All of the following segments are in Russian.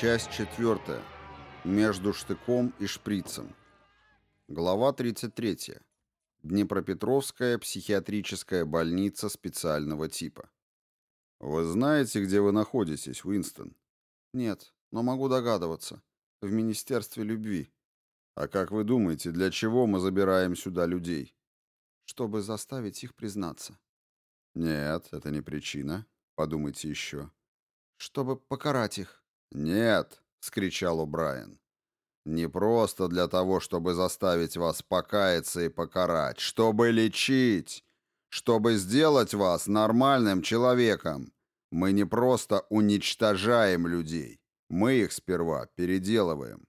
Часть четвертая. Между штыком и шприцем. Глава 33. Днепропетровская психиатрическая больница специального типа. «Вы знаете, где вы находитесь, Уинстон?» «Нет, но могу догадываться. В Министерстве любви». «А как вы думаете, для чего мы забираем сюда людей?» «Чтобы заставить их признаться». «Нет, это не причина. Подумайте еще». «Чтобы покарать их». «Нет!» — вскричал О'Брайен. «Не просто для того, чтобы заставить вас покаяться и покарать, чтобы лечить, чтобы сделать вас нормальным человеком. Мы не просто уничтожаем людей, мы их сперва переделываем».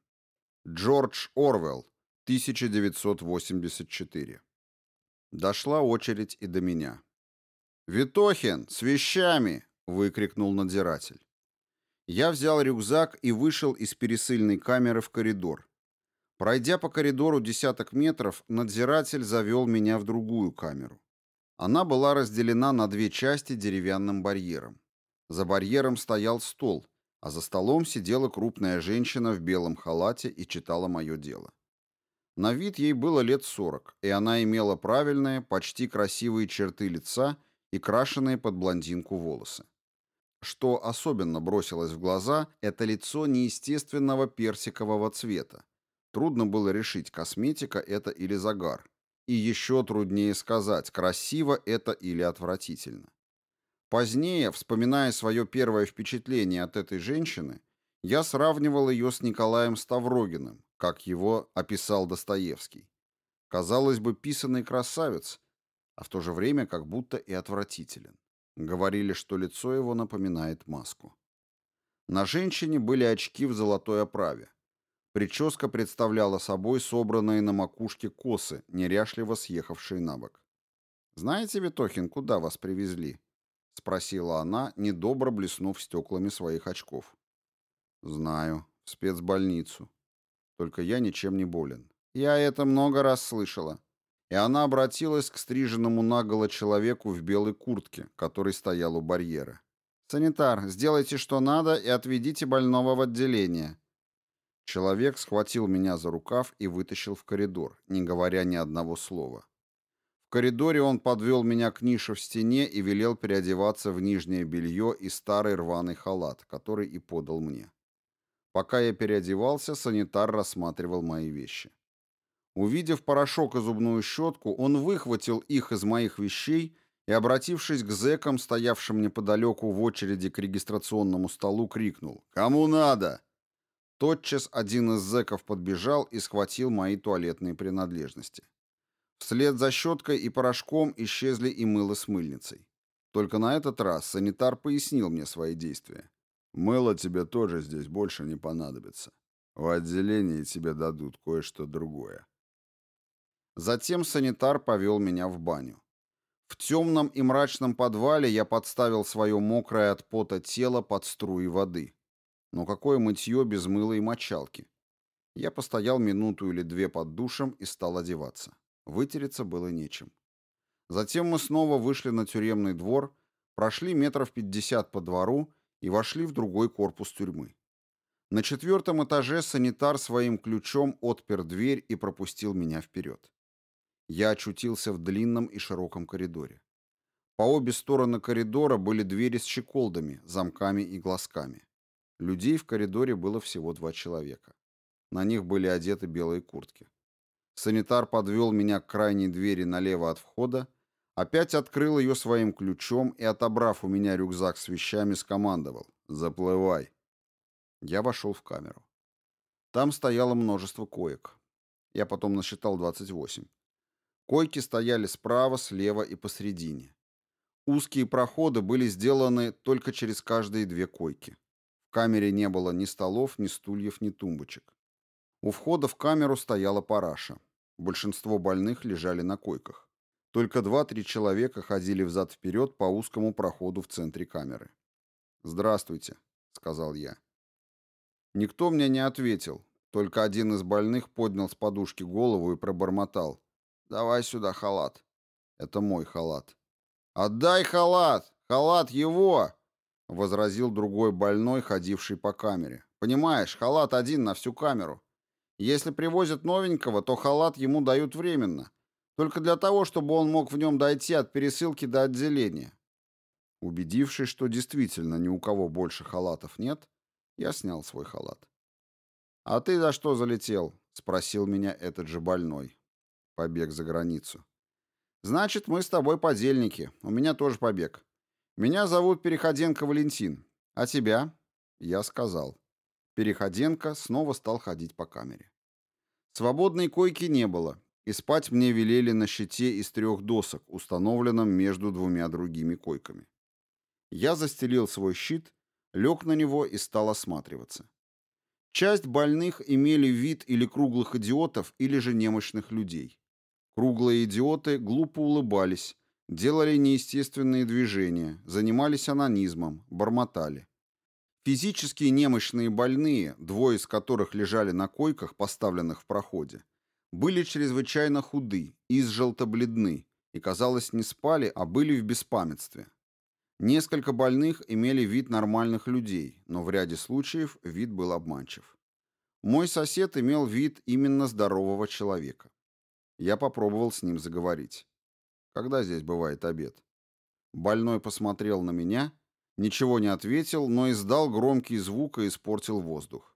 Джордж Орвелл, 1984. Дошла очередь и до меня. «Витохин, с вещами!» — выкрикнул надзиратель. Я взял рюкзак и вышел из пересыльной камеры в коридор. Пройдя по коридору десяток метров, надзиратель завел меня в другую камеру. Она была разделена на две части деревянным барьером. За барьером стоял стол, а за столом сидела крупная женщина в белом халате и читала мое дело. На вид ей было лет сорок, и она имела правильные, почти красивые черты лица и крашеные под блондинку волосы. Что особенно бросилось в глаза, это лицо неестественного персикового цвета. Трудно было решить, косметика это или загар. И еще труднее сказать, красиво это или отвратительно. Позднее, вспоминая свое первое впечатление от этой женщины, я сравнивал ее с Николаем Ставрогиным, как его описал Достоевский. Казалось бы, писанный красавец, а в то же время как будто и отвратителен. Говорили, что лицо его напоминает маску. На женщине были очки в золотой оправе. Прическа представляла собой собранные на макушке косы, неряшливо съехавшие на бок. «Знаете, Витохин, куда вас привезли?» — спросила она, недобро блеснув стеклами своих очков. «Знаю. В спецбольницу. Только я ничем не болен. Я это много раз слышала и она обратилась к стриженному наголо человеку в белой куртке, который стоял у барьера. «Санитар, сделайте что надо и отведите больного в отделение». Человек схватил меня за рукав и вытащил в коридор, не говоря ни одного слова. В коридоре он подвел меня к нише в стене и велел переодеваться в нижнее белье и старый рваный халат, который и подал мне. Пока я переодевался, санитар рассматривал мои вещи. Увидев порошок и зубную щетку, он выхватил их из моих вещей и, обратившись к зэкам, стоявшим неподалеку в очереди к регистрационному столу, крикнул «Кому надо?». Тотчас один из зэков подбежал и схватил мои туалетные принадлежности. Вслед за щеткой и порошком исчезли и мыло с мыльницей. Только на этот раз санитар пояснил мне свои действия. «Мыло тебе тоже здесь больше не понадобится. В отделении тебе дадут кое-что другое». Затем санитар повел меня в баню. В темном и мрачном подвале я подставил свое мокрое от пота тело под струи воды. Но какое мытье без мыла и мочалки? Я постоял минуту или две под душем и стал одеваться. Вытереться было нечем. Затем мы снова вышли на тюремный двор, прошли метров пятьдесят по двору и вошли в другой корпус тюрьмы. На четвертом этаже санитар своим ключом отпер дверь и пропустил меня вперед. Я очутился в длинном и широком коридоре. По обе стороны коридора были двери с щеколдами, замками и глазками. Людей в коридоре было всего два человека. На них были одеты белые куртки. Санитар подвел меня к крайней двери налево от входа, опять открыл ее своим ключом и, отобрав у меня рюкзак с вещами, скомандовал «Заплывай». Я вошел в камеру. Там стояло множество коек. Я потом насчитал 28. Койки стояли справа, слева и посредине. Узкие проходы были сделаны только через каждые две койки. В камере не было ни столов, ни стульев, ни тумбочек. У входа в камеру стояла параша. Большинство больных лежали на койках. Только два-три человека ходили взад-вперед по узкому проходу в центре камеры. «Здравствуйте», — сказал я. Никто мне не ответил, только один из больных поднял с подушки голову и пробормотал. Давай сюда халат. Это мой халат. Отдай халат! Халат его! возразил другой больной, ходивший по камере. Понимаешь, халат один на всю камеру. Если привозят новенького, то халат ему дают временно. Только для того, чтобы он мог в нем дойти от пересылки до отделения. Убедившись, что действительно ни у кого больше халатов нет, я снял свой халат. «А ты за что залетел?» — спросил меня этот же больной. Побег за границу. «Значит, мы с тобой подельники. У меня тоже побег. Меня зовут Переходенко Валентин. А тебя?» Я сказал. Переходенко снова стал ходить по камере. Свободной койки не было, и спать мне велели на щите из трех досок, установленном между двумя другими койками. Я застелил свой щит, лег на него и стал осматриваться. Часть больных имели вид или круглых идиотов, или же немощных людей. Круглые идиоты глупо улыбались, делали неестественные движения, занимались анонизмом, бормотали. Физически немощные больные, двое из которых лежали на койках, поставленных в проходе, были чрезвычайно худы, изжелто-бледны и, казалось, не спали, а были в беспамятстве. Несколько больных имели вид нормальных людей, но в ряде случаев вид был обманчив. Мой сосед имел вид именно здорового человека. Я попробовал с ним заговорить. Когда здесь бывает обед? Больной посмотрел на меня, ничего не ответил, но издал громкий звук и испортил воздух.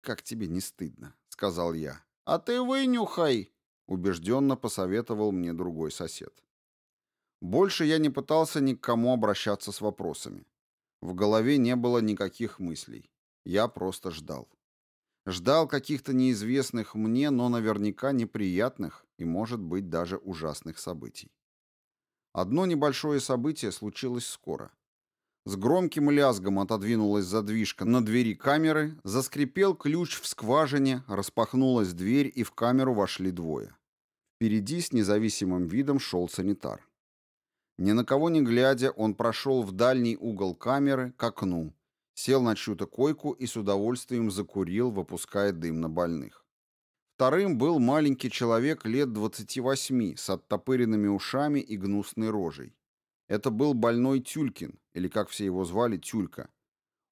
«Как тебе не стыдно?» — сказал я. «А ты вынюхай!» — убежденно посоветовал мне другой сосед. Больше я не пытался ни к кому обращаться с вопросами. В голове не было никаких мыслей. Я просто ждал. Ждал каких-то неизвестных мне, но наверняка неприятных и, может быть, даже ужасных событий. Одно небольшое событие случилось скоро. С громким лязгом отодвинулась задвижка на двери камеры, заскрипел ключ в скважине, распахнулась дверь, и в камеру вошли двое. Впереди с независимым видом шел санитар. Ни на кого не глядя, он прошел в дальний угол камеры к окну, сел на чью-то койку и с удовольствием закурил, выпуская дым на больных. Вторым был маленький человек лет 28 с оттопыренными ушами и гнусной рожей. Это был больной Тюлькин, или как все его звали, Тюлька.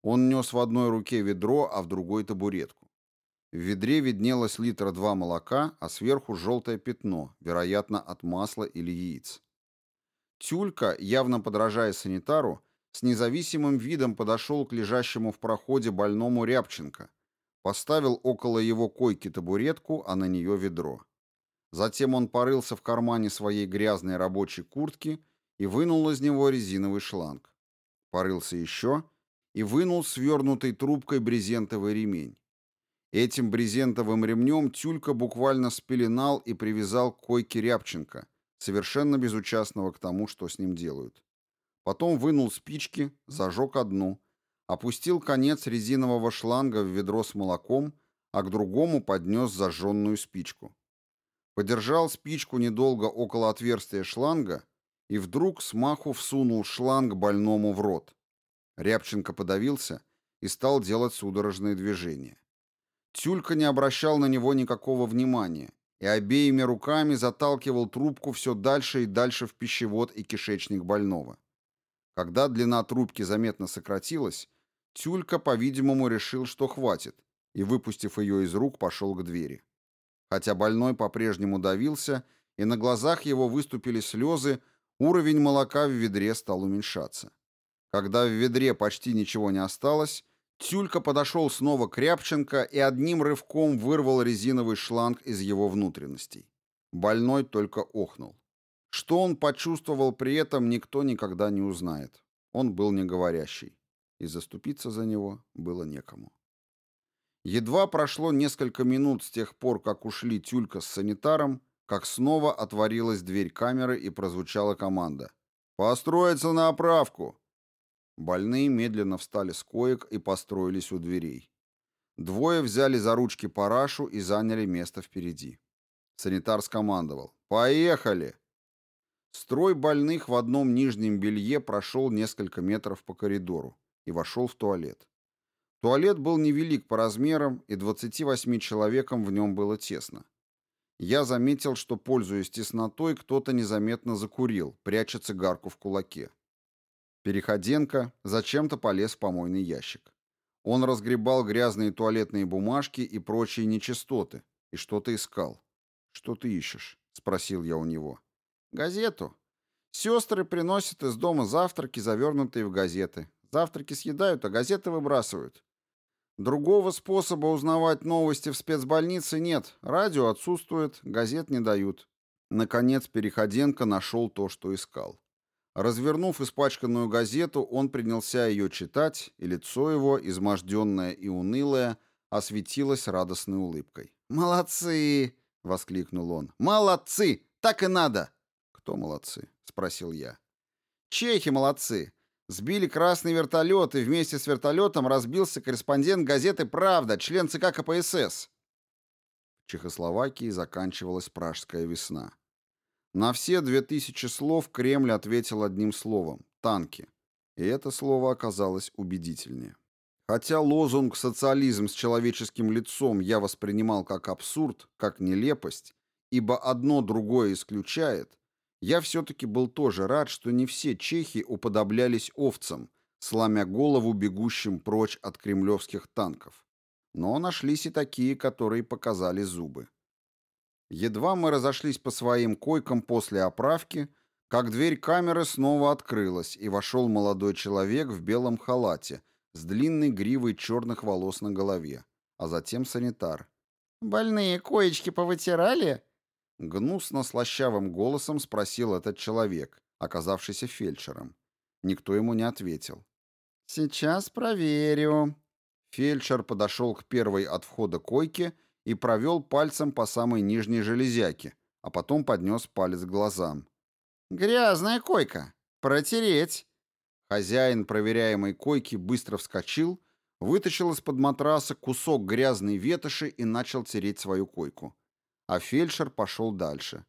Он нес в одной руке ведро, а в другой табуретку. В ведре виднелось литра два молока, а сверху желтое пятно, вероятно, от масла или яиц. Тюлька, явно подражая санитару, с независимым видом подошел к лежащему в проходе больному Рябченко, поставил около его койки табуретку, а на нее ведро. Затем он порылся в кармане своей грязной рабочей куртки и вынул из него резиновый шланг. Порылся еще и вынул свернутой трубкой брезентовый ремень. Этим брезентовым ремнем Тюлька буквально спеленал и привязал к койке Рябченко, совершенно безучастного к тому, что с ним делают. Потом вынул спички, зажег одну, опустил конец резинового шланга в ведро с молоком, а к другому поднес зажженную спичку. Подержал спичку недолго около отверстия шланга и вдруг смаху всунул шланг больному в рот. Рябченко подавился и стал делать судорожные движения. Тюлька не обращал на него никакого внимания и обеими руками заталкивал трубку все дальше и дальше в пищевод и кишечник больного. Когда длина трубки заметно сократилась, Тюлька, по-видимому, решил, что хватит, и, выпустив ее из рук, пошел к двери. Хотя больной по-прежнему давился, и на глазах его выступили слезы, уровень молока в ведре стал уменьшаться. Когда в ведре почти ничего не осталось, Тюлька подошел снова к Рябченко и одним рывком вырвал резиновый шланг из его внутренностей. Больной только охнул. Что он почувствовал при этом, никто никогда не узнает. Он был неговорящий, и заступиться за него было некому. Едва прошло несколько минут с тех пор, как ушли Тюлька с санитаром, как снова отворилась дверь камеры и прозвучала команда. «Построиться на оправку!» Больные медленно встали с коек и построились у дверей. Двое взяли за ручки парашу и заняли место впереди. Санитар скомандовал «Поехали!». Строй больных в одном нижнем белье прошел несколько метров по коридору и вошел в туалет. Туалет был невелик по размерам, и 28 человекам в нем было тесно. Я заметил, что, пользуясь теснотой, кто-то незаметно закурил, пряча цигарку в кулаке. Переходенко зачем-то полез в помойный ящик. Он разгребал грязные туалетные бумажки и прочие нечистоты и что-то искал. «Что ты ищешь?» — спросил я у него. «Газету. Сестры приносят из дома завтраки, завернутые в газеты. Завтраки съедают, а газеты выбрасывают. Другого способа узнавать новости в спецбольнице нет. Радио отсутствует, газет не дают. Наконец Переходенко нашел то, что искал. Развернув испачканную газету, он принялся ее читать, и лицо его, изможденное и унылое, осветилось радостной улыбкой. «Молодцы!» — воскликнул он. «Молодцы! Так и надо!» «Кто молодцы?» — спросил я. «Чехи молодцы! Сбили красный вертолет, и вместе с вертолетом разбился корреспондент газеты «Правда», член ЦК КПСС. В Чехословакии заканчивалась пражская весна. На все две тысячи слов Кремль ответил одним словом – танки. И это слово оказалось убедительнее. Хотя лозунг «социализм с человеческим лицом» я воспринимал как абсурд, как нелепость, ибо одно другое исключает, я все-таки был тоже рад, что не все чехи уподоблялись овцам, сломя голову бегущим прочь от кремлевских танков. Но нашлись и такие, которые показали зубы. Едва мы разошлись по своим койкам после оправки, как дверь камеры снова открылась, и вошел молодой человек в белом халате с длинной гривой черных волос на голове, а затем санитар. «Больные коечки повытирали?» Гнусно-слащавым голосом спросил этот человек, оказавшийся фельдшером. Никто ему не ответил. «Сейчас проверю». Фельдшер подошел к первой от входа койке и провел пальцем по самой нижней железяке, а потом поднес палец к глазам. «Грязная койка. Протереть». Хозяин проверяемой койки быстро вскочил, вытащил из-под матраса кусок грязной ветоши и начал тереть свою койку а фельдшер пошел дальше.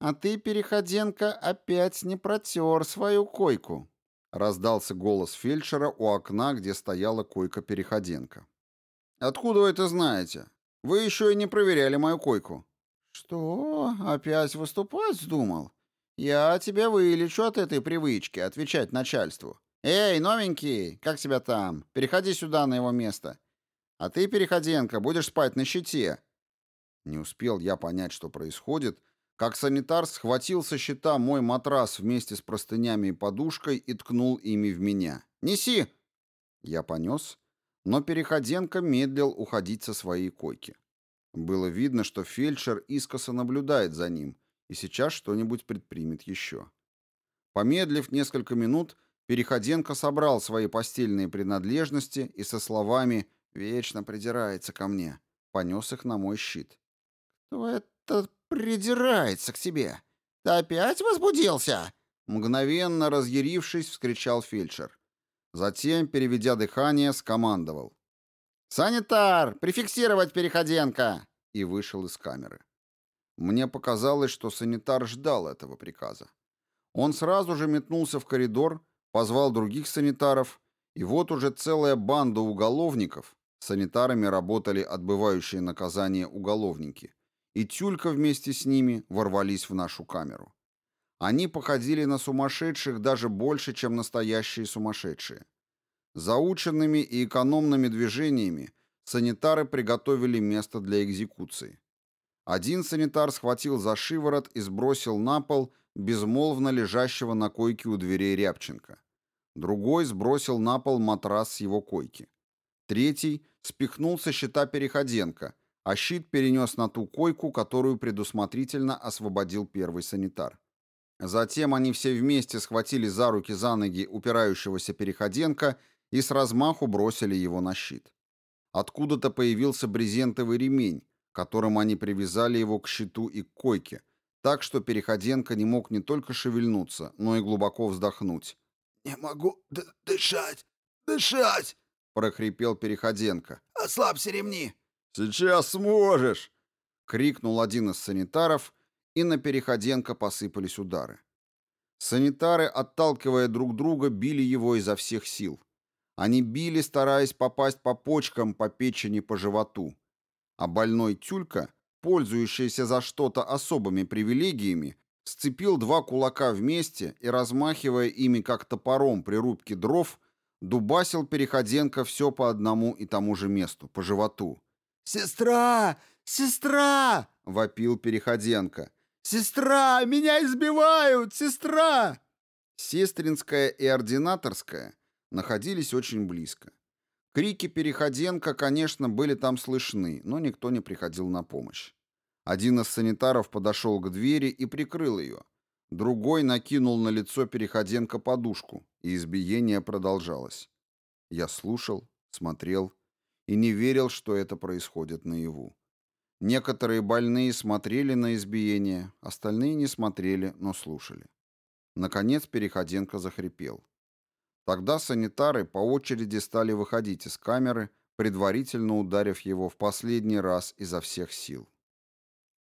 «А ты, Переходенко, опять не протер свою койку», — раздался голос фельдшера у окна, где стояла койка Переходенко. «Откуда вы это знаете? Вы еще и не проверяли мою койку». «Что? Опять выступать вздумал? Я тебя вылечу от этой привычки отвечать начальству. Эй, новенький, как тебя там? Переходи сюда на его место. А ты, Переходенко, будешь спать на щите. Не успел я понять, что происходит, как санитар схватил со щита мой матрас вместе с простынями и подушкой и ткнул ими в меня. «Неси!» Я понес, но Переходенко медлил уходить со своей койки. Было видно, что фельдшер искоса наблюдает за ним и сейчас что-нибудь предпримет еще. Помедлив несколько минут, Переходенко собрал свои постельные принадлежности и со словами «Вечно придирается ко мне» понес их на мой щит. «Кто это придирается к тебе? Ты опять возбудился?» Мгновенно разъярившись, вскричал фельдшер. Затем, переведя дыхание, скомандовал. «Санитар! Прификсировать Переходенко!» И вышел из камеры. Мне показалось, что санитар ждал этого приказа. Он сразу же метнулся в коридор, позвал других санитаров, и вот уже целая банда уголовников, санитарами работали отбывающие наказание уголовники, и Тюлька вместе с ними ворвались в нашу камеру. Они походили на сумасшедших даже больше, чем настоящие сумасшедшие. Заученными и экономными движениями санитары приготовили место для экзекуции. Один санитар схватил за шиворот и сбросил на пол безмолвно лежащего на койке у дверей Рябченко. Другой сбросил на пол матрас с его койки. Третий спихнул со щита Переходенко, а щит перенес на ту койку, которую предусмотрительно освободил первый санитар. Затем они все вместе схватили за руки за ноги упирающегося Переходенко и с размаху бросили его на щит. Откуда-то появился брезентовый ремень, которым они привязали его к щиту и к койке, так что Переходенко не мог не только шевельнуться, но и глубоко вздохнуть. «Не могу дышать, дышать!» — прохрипел Переходенко. «Ослабься ремни!» «Сейчас сможешь!» — крикнул один из санитаров, и на Переходенко посыпались удары. Санитары, отталкивая друг друга, били его изо всех сил. Они били, стараясь попасть по почкам, по печени, по животу. А больной Тюлька, пользующийся за что-то особыми привилегиями, сцепил два кулака вместе и, размахивая ими как топором при рубке дров, Дубасил Переходенко все по одному и тому же месту, по животу. «Сестра! Сестра!» — вопил Переходенко. «Сестра! Меня избивают! Сестра!» Сестринская и ординаторская находились очень близко. Крики Переходенко, конечно, были там слышны, но никто не приходил на помощь. Один из санитаров подошел к двери и прикрыл ее. Другой накинул на лицо Переходенко подушку, и избиение продолжалось. Я слушал, смотрел и не верил, что это происходит наяву. Некоторые больные смотрели на избиение, остальные не смотрели, но слушали. Наконец Переходенко захрипел. Тогда санитары по очереди стали выходить из камеры, предварительно ударив его в последний раз изо всех сил.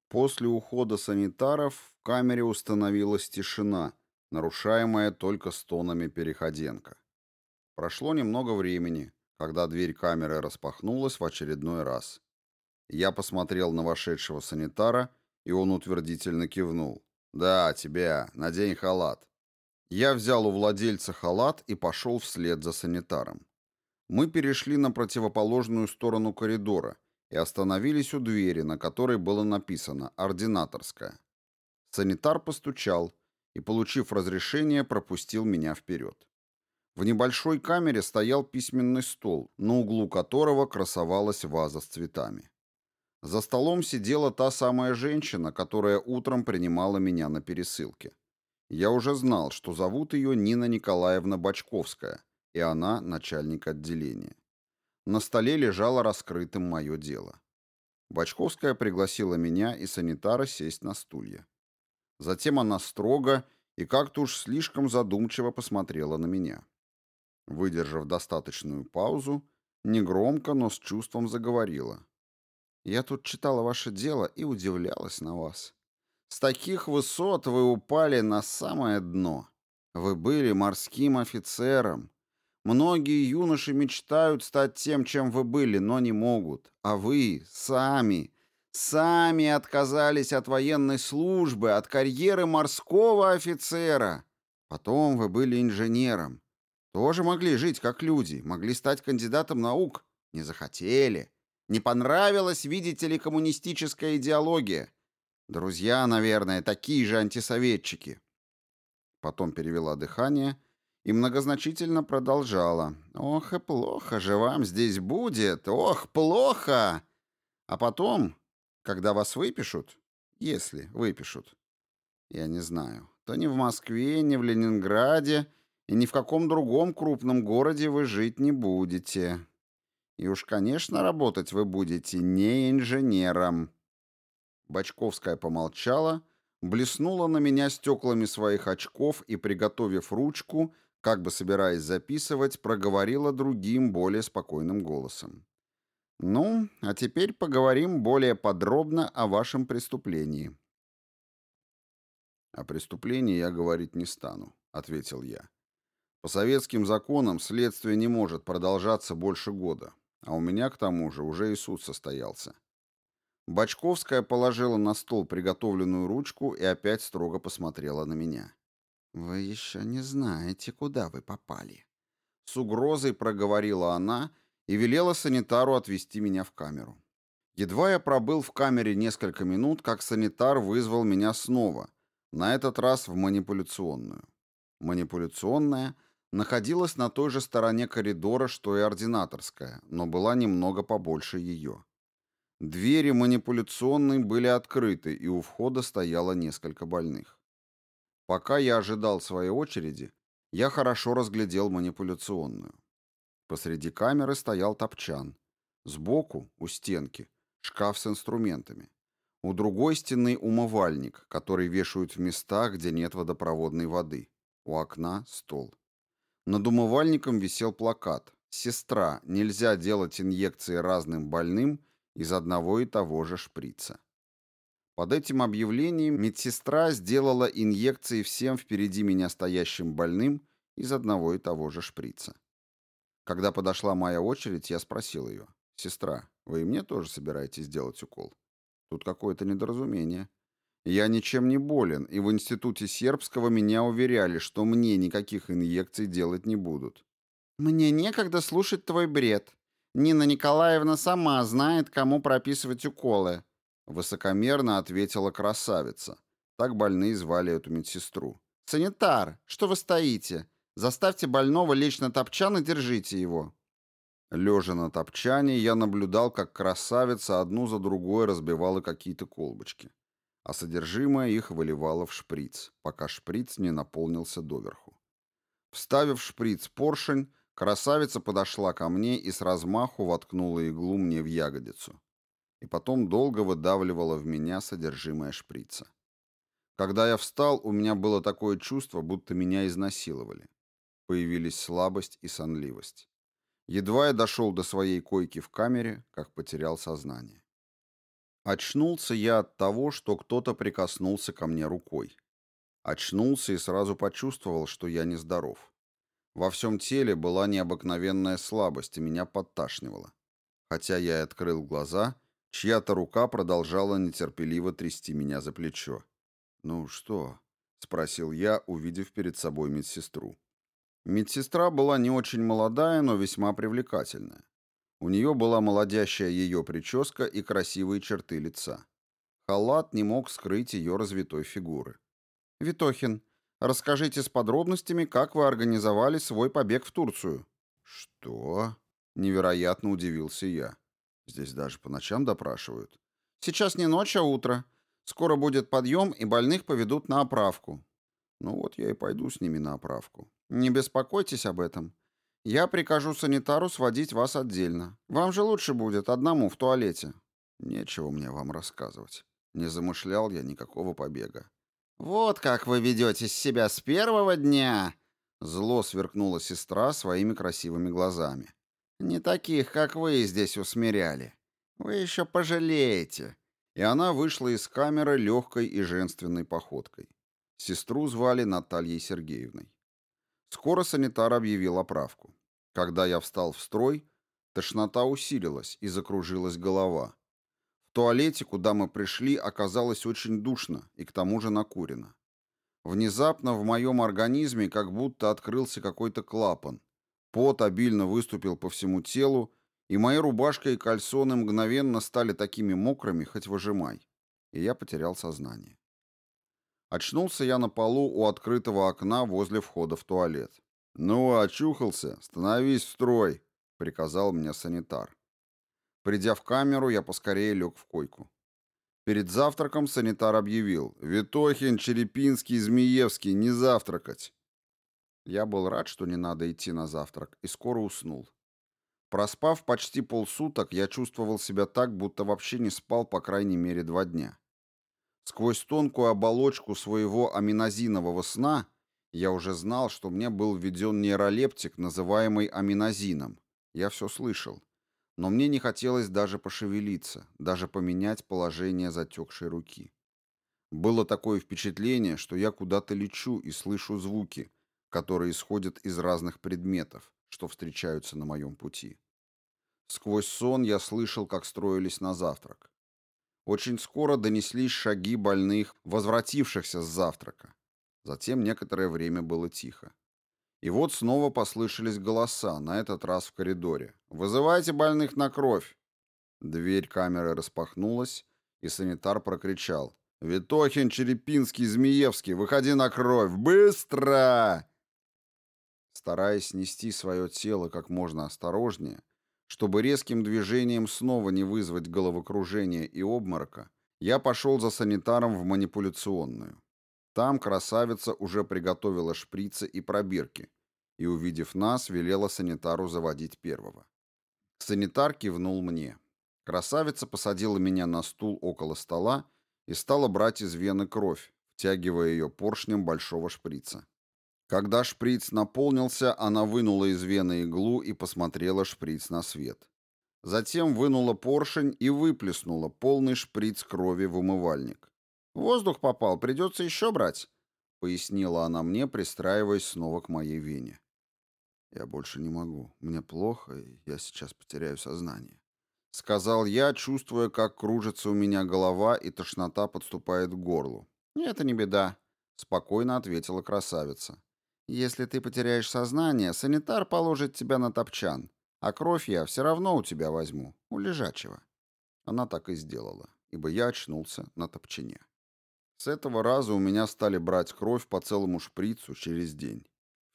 После ухода санитаров в камере установилась тишина, нарушаемая только стонами Переходенко. Прошло немного времени, когда дверь камеры распахнулась в очередной раз. Я посмотрел на вошедшего санитара, и он утвердительно кивнул. «Да, тебя. Надень халат». Я взял у владельца халат и пошел вслед за санитаром. Мы перешли на противоположную сторону коридора и остановились у двери, на которой было написано «Ординаторская». Санитар постучал и, получив разрешение, пропустил меня вперед. В небольшой камере стоял письменный стол, на углу которого красовалась ваза с цветами. За столом сидела та самая женщина, которая утром принимала меня на пересылке. Я уже знал, что зовут ее Нина Николаевна Бочковская, и она начальник отделения. На столе лежало раскрытым мое дело. Бочковская пригласила меня и санитара сесть на стулья. Затем она строго и как-то уж слишком задумчиво посмотрела на меня. Выдержав достаточную паузу, негромко, но с чувством заговорила. «Я тут читала ваше дело и удивлялась на вас. С таких высот вы упали на самое дно. Вы были морским офицером. Многие юноши мечтают стать тем, чем вы были, но не могут. А вы сами, сами отказались от военной службы, от карьеры морского офицера. Потом вы были инженером. Тоже могли жить как люди, могли стать кандидатом наук. Не захотели. Не понравилась, видите ли, коммунистическая идеология. Друзья, наверное, такие же антисоветчики. Потом перевела дыхание и многозначительно продолжала. Ох, и плохо же вам здесь будет. Ох, плохо. А потом, когда вас выпишут, если выпишут, я не знаю, то ни в Москве, ни в Ленинграде и ни в каком другом крупном городе вы жить не будете. И уж, конечно, работать вы будете не инженером. Бочковская помолчала, блеснула на меня стеклами своих очков и, приготовив ручку, как бы собираясь записывать, проговорила другим, более спокойным голосом. «Ну, а теперь поговорим более подробно о вашем преступлении». «О преступлении я говорить не стану», — ответил я. «По советским законам следствие не может продолжаться больше года, а у меня, к тому же, уже и суд состоялся. Бочковская положила на стол приготовленную ручку и опять строго посмотрела на меня. «Вы еще не знаете, куда вы попали». С угрозой проговорила она и велела санитару отвести меня в камеру. Едва я пробыл в камере несколько минут, как санитар вызвал меня снова, на этот раз в манипуляционную. Манипуляционная находилась на той же стороне коридора, что и ординаторская, но была немного побольше ее. Двери манипуляционной были открыты, и у входа стояло несколько больных. Пока я ожидал своей очереди, я хорошо разглядел манипуляционную. Посреди камеры стоял топчан. Сбоку, у стенки, шкаф с инструментами. У другой стены умывальник, который вешают в местах, где нет водопроводной воды. У окна стол. Над умывальником висел плакат «Сестра, нельзя делать инъекции разным больным из одного и того же шприца. Под этим объявлением медсестра сделала инъекции всем впереди меня стоящим больным из одного и того же шприца. Когда подошла моя очередь, я спросил ее, «Сестра, вы и мне тоже собираетесь делать укол? Тут какое-то недоразумение. Я ничем не болен, и в институте сербского меня уверяли, что мне никаких инъекций делать не будут». «Мне некогда слушать твой бред. Нина Николаевна сама знает, кому прописывать уколы», высокомерно ответила красавица. Так больные звали эту медсестру. «Санитар, что вы стоите? Заставьте больного лечь на топчан и держите его». Лежа на топчане, я наблюдал, как красавица одну за другой разбивала какие-то колбочки, а содержимое их выливала в шприц, пока шприц не наполнился доверху. Вставив в шприц поршень, красавица подошла ко мне и с размаху воткнула иглу мне в ягодицу. И потом долго выдавливала в меня содержимое шприца. Когда я встал, у меня было такое чувство, будто меня изнасиловали. Появились слабость и сонливость. Едва я дошел до своей койки в камере, как потерял сознание. Очнулся я от того, что кто-то прикоснулся ко мне рукой. Очнулся и сразу почувствовал, что я нездоров. Во всем теле была необыкновенная слабость, и меня подташнивало. Хотя я и открыл глаза, чья-то рука продолжала нетерпеливо трясти меня за плечо. «Ну что?» — спросил я, увидев перед собой медсестру. Медсестра была не очень молодая, но весьма привлекательная. У нее была молодящая ее прическа и красивые черты лица. Халат не мог скрыть ее развитой фигуры. «Витохин, расскажите с подробностями, как вы организовали свой побег в Турцию». «Что?» — невероятно удивился я. «Здесь даже по ночам допрашивают». «Сейчас не ночь, а утро. Скоро будет подъем, и больных поведут на оправку». «Ну вот я и пойду с ними на оправку. Не беспокойтесь об этом. Я прикажу санитару сводить вас отдельно. Вам же лучше будет одному в туалете. Нечего мне вам рассказывать. Не замышлял я никакого побега. Вот как вы ведете себя с первого дня, зло сверкнула сестра своими красивыми глазами. Не таких, как вы, здесь усмиряли. Вы еще пожалеете. И она вышла из камеры легкой и женственной походкой. Сестру звали Натальей Сергеевной. Скоро санитар объявил оправку. Когда я встал в строй, тошнота усилилась и закружилась голова. В туалете, куда мы пришли, оказалось очень душно и к тому же накурено. Внезапно в моем организме как будто открылся какой-то клапан. Пот обильно выступил по всему телу, и мои рубашка и кальсоны мгновенно стали такими мокрыми, хоть выжимай. И я потерял сознание. Очнулся я на полу у открытого окна возле входа в туалет. «Ну, очухался, становись в строй», — приказал мне санитар. Придя в камеру, я поскорее лег в койку. Перед завтраком санитар объявил «Витохин, Черепинский, Змеевский, не завтракать». Я был рад, что не надо идти на завтрак, и скоро уснул. Проспав почти полсуток, я чувствовал себя так, будто вообще не спал по крайней мере два дня. Сквозь тонкую оболочку своего аминозинового сна я уже знал, что мне был введен нейролептик, называемый аминозином. Я все слышал. Но мне не хотелось даже пошевелиться, даже поменять положение затекшей руки. Было такое впечатление, что я куда-то лечу и слышу звуки, которые исходят из разных предметов, что встречаются на моем пути. Сквозь сон я слышал, как строились на завтрак. Очень скоро донеслись шаги больных, возвратившихся с завтрака. Затем некоторое время было тихо. И вот снова послышались голоса, на этот раз в коридоре. «Вызывайте больных на кровь!» Дверь камеры распахнулась, и санитар прокричал. «Витохин, Черепинский, Змеевский, выходи на кровь! Быстро!» Стараясь нести свое тело как можно осторожнее, чтобы резким движением снова не вызвать головокружения и обморока, я пошел за санитаром в манипуляционную. Там красавица уже приготовила шприцы и пробирки, и, увидев нас, велела санитару заводить первого. Санитар кивнул мне. Красавица посадила меня на стул около стола и стала брать из вены кровь, втягивая ее поршнем большого шприца. Когда шприц наполнился, она вынула из вены иглу и посмотрела шприц на свет. Затем вынула поршень и выплеснула полный шприц крови в умывальник. «Воздух попал, придется еще брать», — пояснила она мне, пристраиваясь снова к моей вене. «Я больше не могу. Мне плохо, и я сейчас потеряю сознание», — сказал я, чувствуя, как кружится у меня голова и тошнота подступает к горлу. «Это не беда», — спокойно ответила красавица. Если ты потеряешь сознание, санитар положит тебя на топчан, а кровь я все равно у тебя возьму, у лежачего». Она так и сделала, ибо я очнулся на топчине. С этого раза у меня стали брать кровь по целому шприцу через день.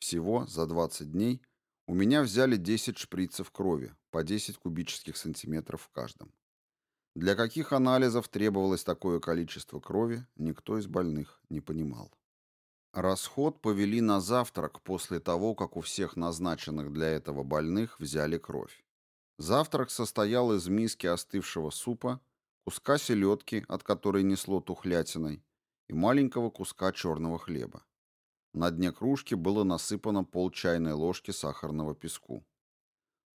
Всего за 20 дней у меня взяли 10 шприцев крови, по 10 кубических сантиметров в каждом. Для каких анализов требовалось такое количество крови, никто из больных не понимал. Расход повели на завтрак после того, как у всех назначенных для этого больных взяли кровь. Завтрак состоял из миски остывшего супа, куска селедки, от которой несло тухлятиной, и маленького куска черного хлеба. На дне кружки было насыпано пол чайной ложки сахарного песку.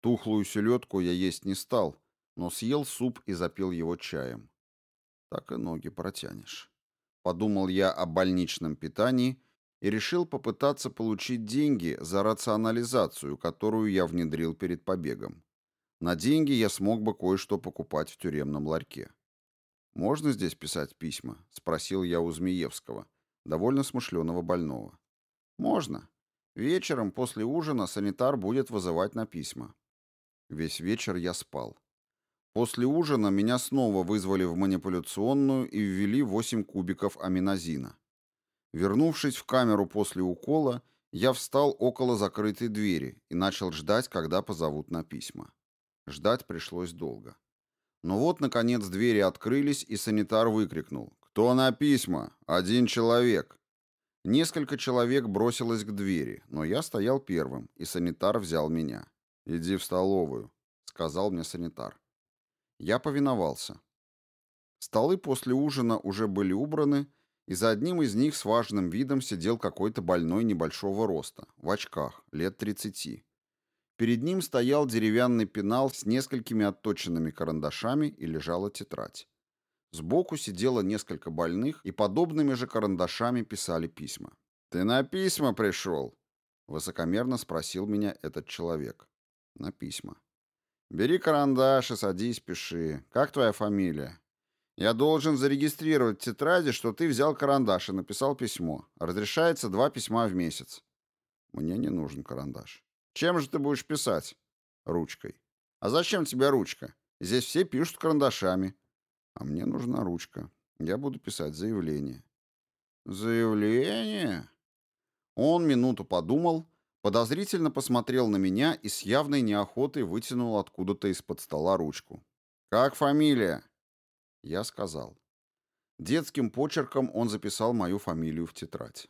Тухлую селедку я есть не стал, но съел суп и запил его чаем. Так и ноги протянешь. Подумал я о больничном питании и решил попытаться получить деньги за рационализацию, которую я внедрил перед побегом. На деньги я смог бы кое-что покупать в тюремном ларьке. «Можно здесь писать письма?» — спросил я у Змеевского, довольно смышленого больного. «Можно. Вечером после ужина санитар будет вызывать на письма». Весь вечер я спал. После ужина меня снова вызвали в манипуляционную и ввели 8 кубиков аминозина. Вернувшись в камеру после укола, я встал около закрытой двери и начал ждать, когда позовут на письма. Ждать пришлось долго. Но вот, наконец, двери открылись, и санитар выкрикнул. «Кто на письма? Один человек!» Несколько человек бросилось к двери, но я стоял первым, и санитар взял меня. «Иди в столовую», — сказал мне санитар. Я повиновался. Столы после ужина уже были убраны, и за одним из них с важным видом сидел какой-то больной небольшого роста, в очках, лет 30. Перед ним стоял деревянный пенал с несколькими отточенными карандашами и лежала тетрадь. Сбоку сидело несколько больных и подобными же карандашами писали письма. «Ты на письма пришел?» — высокомерно спросил меня этот человек. «На письма». «Бери карандаш и садись, пиши. Как твоя фамилия?» «Я должен зарегистрировать в тетради, что ты взял карандаш и написал письмо. Разрешается два письма в месяц». «Мне не нужен карандаш». «Чем же ты будешь писать?» «Ручкой». «А зачем тебе ручка? Здесь все пишут карандашами». «А мне нужна ручка. Я буду писать заявление». «Заявление?» Он минуту подумал, подозрительно посмотрел на меня и с явной неохотой вытянул откуда-то из-под стола ручку. «Как фамилия?» Я сказал. Детским почерком он записал мою фамилию в тетрадь.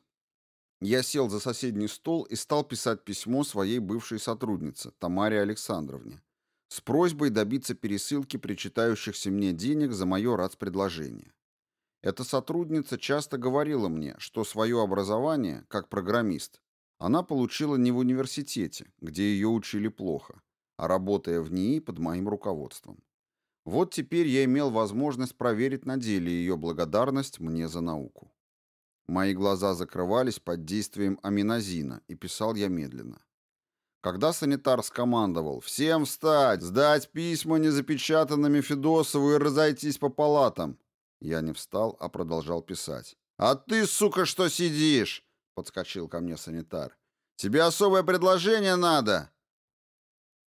Я сел за соседний стол и стал писать письмо своей бывшей сотруднице, Тамаре Александровне, с просьбой добиться пересылки причитающихся мне денег за мое РАЦ-предложение. Эта сотрудница часто говорила мне, что свое образование, как программист, она получила не в университете, где ее учили плохо, а работая в НИИ под моим руководством. Вот теперь я имел возможность проверить на деле ее благодарность мне за науку. Мои глаза закрывались под действием аминозина, и писал я медленно. Когда санитар скомандовал «Всем встать! Сдать письма незапечатанными Федосову и разойтись по палатам!» Я не встал, а продолжал писать. «А ты, сука, что сидишь?» Подскочил ко мне санитар. «Тебе особое предложение надо!»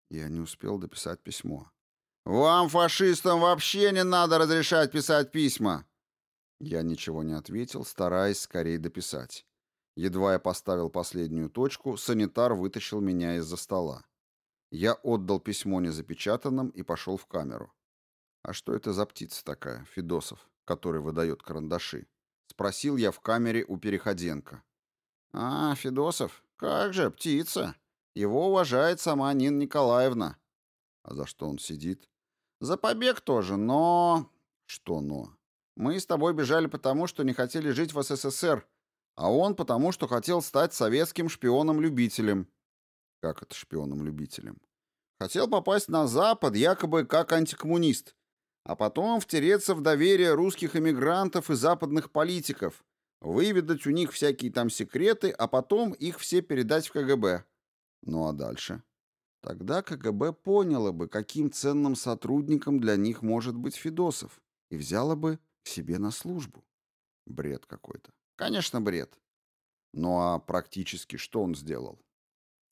Я не успел дописать письмо. «Вам, фашистам, вообще не надо разрешать писать письма!» Я ничего не ответил, стараясь скорее дописать. Едва я поставил последнюю точку, санитар вытащил меня из-за стола. Я отдал письмо незапечатанным и пошел в камеру. «А что это за птица такая, Федосов, который выдает карандаши?» Спросил я в камере у Переходенко. «А, Федосов, как же, птица. Его уважает сама Нина Николаевна». «А за что он сидит?» «За побег тоже, но...» «Что но?» «Мы с тобой бежали потому, что не хотели жить в СССР, а он потому, что хотел стать советским шпионом-любителем». «Как это шпионом-любителем?» «Хотел попасть на Запад, якобы как антикоммунист, а потом втереться в доверие русских эмигрантов и западных политик». Выведать у них всякие там секреты, а потом их все передать в КГБ. Ну а дальше? Тогда КГБ поняло бы, каким ценным сотрудником для них может быть Федосов, и взяло бы к себе на службу. Бред какой-то. Конечно, бред. Ну а практически что он сделал?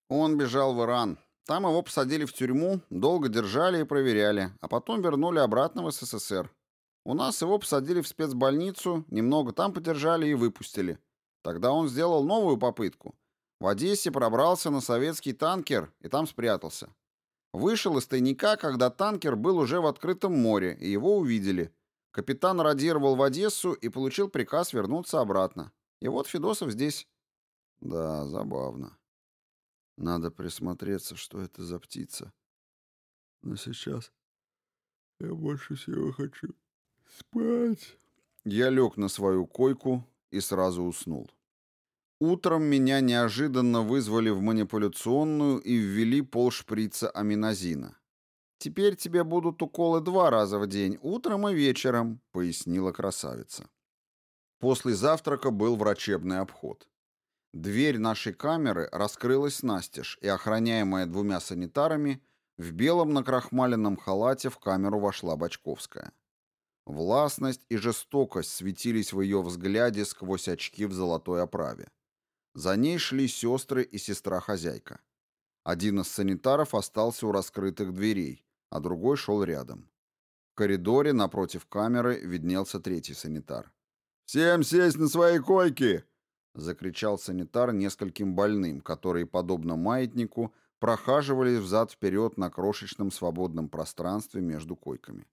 Он бежал в Иран. Там его посадили в тюрьму, долго держали и проверяли, а потом вернули обратно в СССР. У нас его посадили в спецбольницу, немного там подержали и выпустили. Тогда он сделал новую попытку. В Одессе пробрался на советский танкер и там спрятался. Вышел из тайника, когда танкер был уже в открытом море, и его увидели. Капитан радировал в Одессу и получил приказ вернуться обратно. И вот Федосов здесь. Да, забавно. Надо присмотреться, что это за птица. Но сейчас я больше всего хочу спать. Я лег на свою койку и сразу уснул. Утром меня неожиданно вызвали в манипуляционную и ввели полшприца аминозина. «Теперь тебе будут уколы два раза в день, утром и вечером», — пояснила красавица. После завтрака был врачебный обход. Дверь нашей камеры раскрылась настежь, и, охраняемая двумя санитарами, в белом накрахмаленном халате в камеру вошла Бочковская. Властность и жестокость светились в ее взгляде сквозь очки в золотой оправе. За ней шли сестры и сестра-хозяйка. Один из санитаров остался у раскрытых дверей, а другой шел рядом. В коридоре напротив камеры виднелся третий санитар. «Всем сесть на свои койки!» — закричал санитар нескольким больным, которые, подобно маятнику, прохаживались взад-вперед на крошечном свободном пространстве между койками.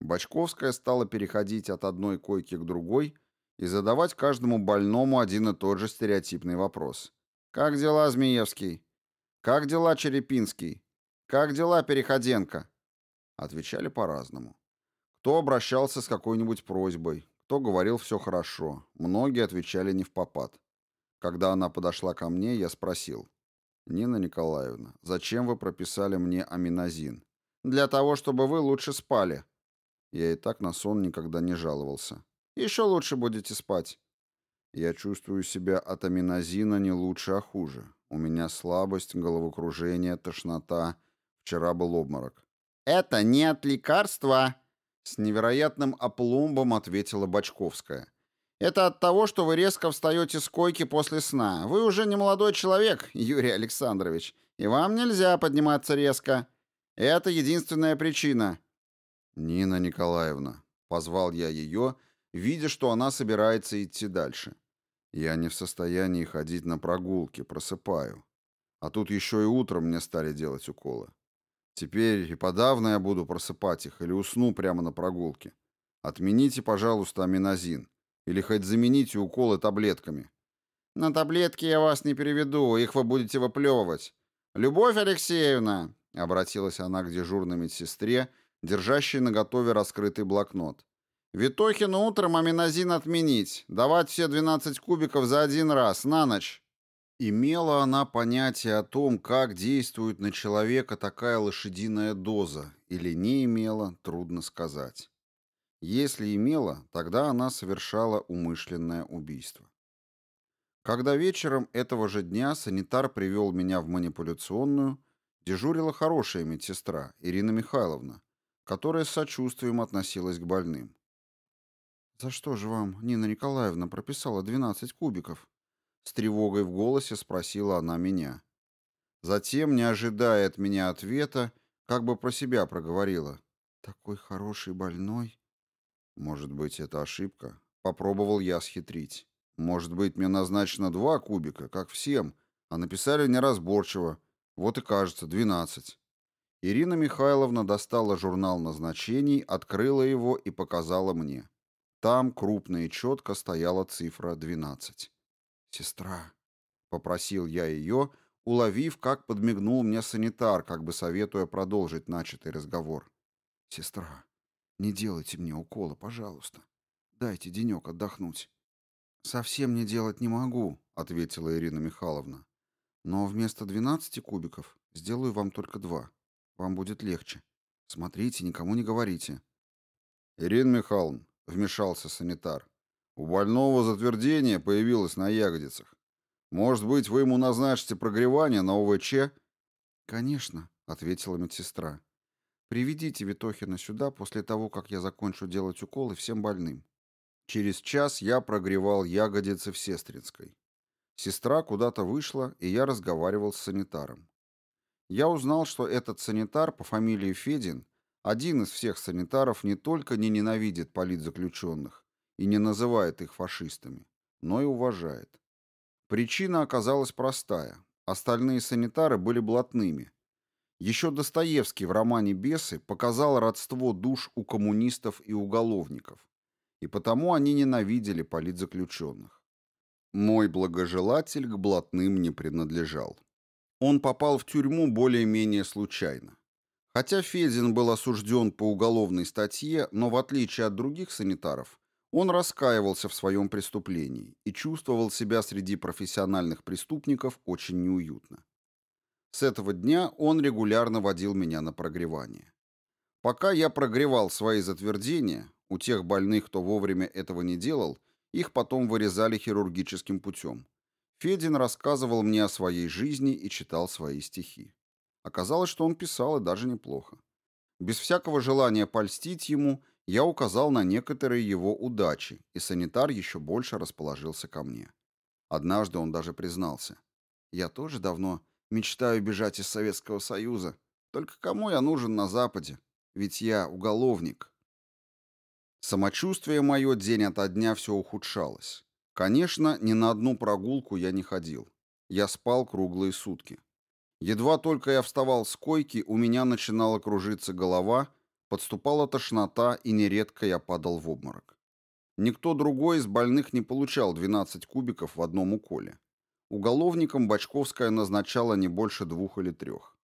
Бочковская стала переходить от одной койки к другой и задавать каждому больному один и тот же стереотипный вопрос. «Как дела, Змеевский? Как дела, Черепинский? Как дела, Переходенко?» Отвечали по-разному. Кто обращался с какой-нибудь просьбой, кто говорил «все хорошо». Многие отвечали не в попад. Когда она подошла ко мне, я спросил. «Нина Николаевна, зачем вы прописали мне аминозин?» «Для того, чтобы вы лучше спали». Я и так на сон никогда не жаловался. Еще лучше будете спать. Я чувствую себя от аминозина не лучше, а хуже. У меня слабость, головокружение, тошнота. Вчера был обморок. Это не от лекарства, с невероятным опломбом ответила Бочковская. Это от того, что вы резко встаете с койки после сна. Вы уже не молодой человек, Юрий Александрович, и вам нельзя подниматься резко. Это единственная причина. Нина Николаевна, позвал я ее, — видя, что она собирается идти дальше. Я не в состоянии ходить на прогулки, просыпаю. А тут еще и утром мне стали делать уколы. Теперь и подавно я буду просыпать их или усну прямо на прогулке. Отмените, пожалуйста, аминозин. Или хоть замените уколы таблетками. На таблетки я вас не переведу, их вы будете выплевывать. Любовь Алексеевна, обратилась она к дежурной медсестре, держащей наготове раскрытый блокнот. Витохину утром аминозин отменить, давать все 12 кубиков за один раз, на ночь. Имела она понятие о том, как действует на человека такая лошадиная доза, или не имела, трудно сказать. Если имела, тогда она совершала умышленное убийство. Когда вечером этого же дня санитар привел меня в манипуляционную, дежурила хорошая медсестра, Ирина Михайловна, которая с сочувствием относилась к больным. «За что же вам Нина Николаевна прописала 12 кубиков?» С тревогой в голосе спросила она меня. Затем, не ожидая от меня ответа, как бы про себя проговорила. «Такой хороший больной». Может быть, это ошибка? Попробовал я схитрить. Может быть, мне назначено два кубика, как всем, а написали неразборчиво. Вот и кажется, двенадцать. Ирина Михайловна достала журнал назначений, открыла его и показала мне. Там крупно и четко стояла цифра 12. «Сестра», — попросил я ее, уловив, как подмигнул мне санитар, как бы советуя продолжить начатый разговор. «Сестра, не делайте мне укола, пожалуйста. Дайте денек отдохнуть». «Совсем не делать не могу», — ответила Ирина Михайловна. «Но вместо 12 кубиков сделаю вам только два. Вам будет легче. Смотрите, никому не говорите». «Ирина Михайловна, — вмешался санитар. «У больного затвердение появилось на ягодицах. Может быть, вы ему назначите прогревание на ОВЧ?» «Конечно», — ответила медсестра. «Приведите Витохина сюда после того, как я закончу делать уколы всем больным». Через час я прогревал ягодицы в Сестринской. Сестра куда-то вышла, и я разговаривал с санитаром. Я узнал, что этот санитар по фамилии Федин, один из всех санитаров, не только не ненавидит политзаключенных и не называет их фашистами, но и уважает. Причина оказалась простая. Остальные санитары были блатными. Еще Достоевский в романе «Бесы» показал родство душ у коммунистов и уголовников, и потому они ненавидели политзаключенных. Мой благожелатель к блатным не принадлежал. Он попал в тюрьму более-менее случайно. Хотя Федин был осужден по уголовной статье, но в отличие от других санитаров, он раскаивался в своем преступлении и чувствовал себя среди профессиональных преступников очень неуютно. С этого дня он регулярно водил меня на прогревание. Пока я прогревал свои затвердения, у тех больных, кто вовремя этого не делал, их потом вырезали хирургическим путем. Федин рассказывал мне о своей жизни и читал свои стихи. Оказалось, что он писал и даже неплохо. Без всякого желания польстить ему, я указал на некоторые его удачи, и санитар еще больше расположился ко мне. Однажды он даже признался. «Я тоже давно мечтаю бежать из Советского Союза. Только кому я нужен на Западе? Ведь я уголовник». Самочувствие мое день ото дня все ухудшалось. Конечно, ни на одну прогулку я не ходил. Я спал круглые сутки. Едва только я вставал с койки, у меня начинала кружиться голова, подступала тошнота, и нередко я падал в обморок. Никто другой из больных не получал 12 кубиков в одном уколе. Уголовникам Бачковская назначала не больше двух или трех.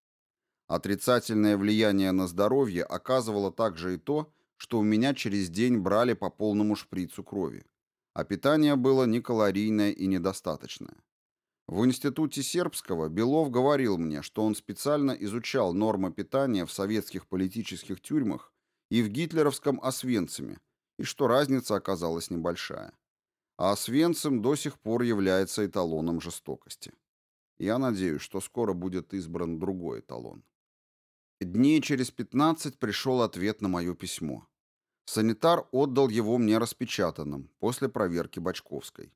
Отрицательное влияние на здоровье оказывало также и то, что у меня через день брали по полному шприцу крови, а питание было некалорийное и недостаточное. В институте сербского Белов говорил мне, что он специально изучал нормы питания в советских политических тюрьмах и в гитлеровском Освенциме, и что разница оказалась небольшая. А Освенцим до сих пор является эталоном жестокости. Я надеюсь, что скоро будет избран другой эталон. Дней через 15 пришел ответ на мое письмо. Санитар отдал его мне распечатанным, после проверки Бочковской.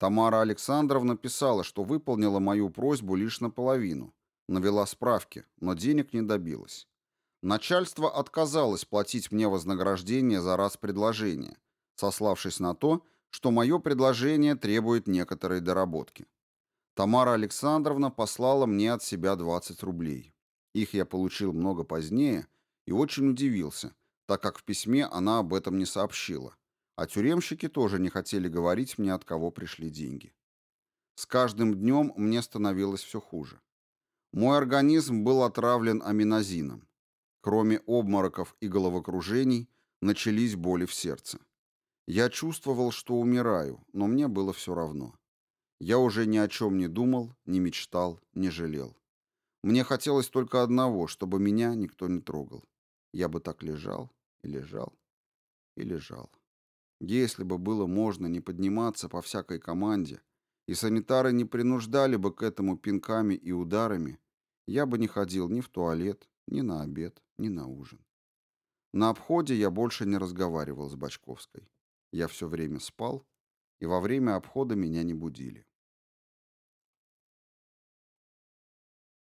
Тамара Александровна писала, что выполнила мою просьбу лишь наполовину, навела справки, но денег не добилась. Начальство отказалось платить мне вознаграждение за раз предложение, сославшись на то, что мое предложение требует некоторой доработки. Тамара Александровна послала мне от себя 20 рублей. Их я получил много позднее и очень удивился, так как в письме она об этом не сообщила, а тюремщики тоже не хотели говорить мне, от кого пришли деньги. С каждым днем мне становилось все хуже. Мой организм был отравлен аминозином. Кроме обмороков и головокружений, начались боли в сердце. Я чувствовал, что умираю, но мне было все равно. Я уже ни о чем не думал, не мечтал, не жалел. Мне хотелось только одного, чтобы меня никто не трогал. Я бы так лежал и лежал и лежал. Если бы было можно не подниматься по всякой команде, и санитары не принуждали бы к этому пинками и ударами, я бы не ходил ни в туалет, ни на обед, ни на ужин. На обходе я больше не разговаривал с Бачковской. Я все время спал, и во время обхода меня не будили.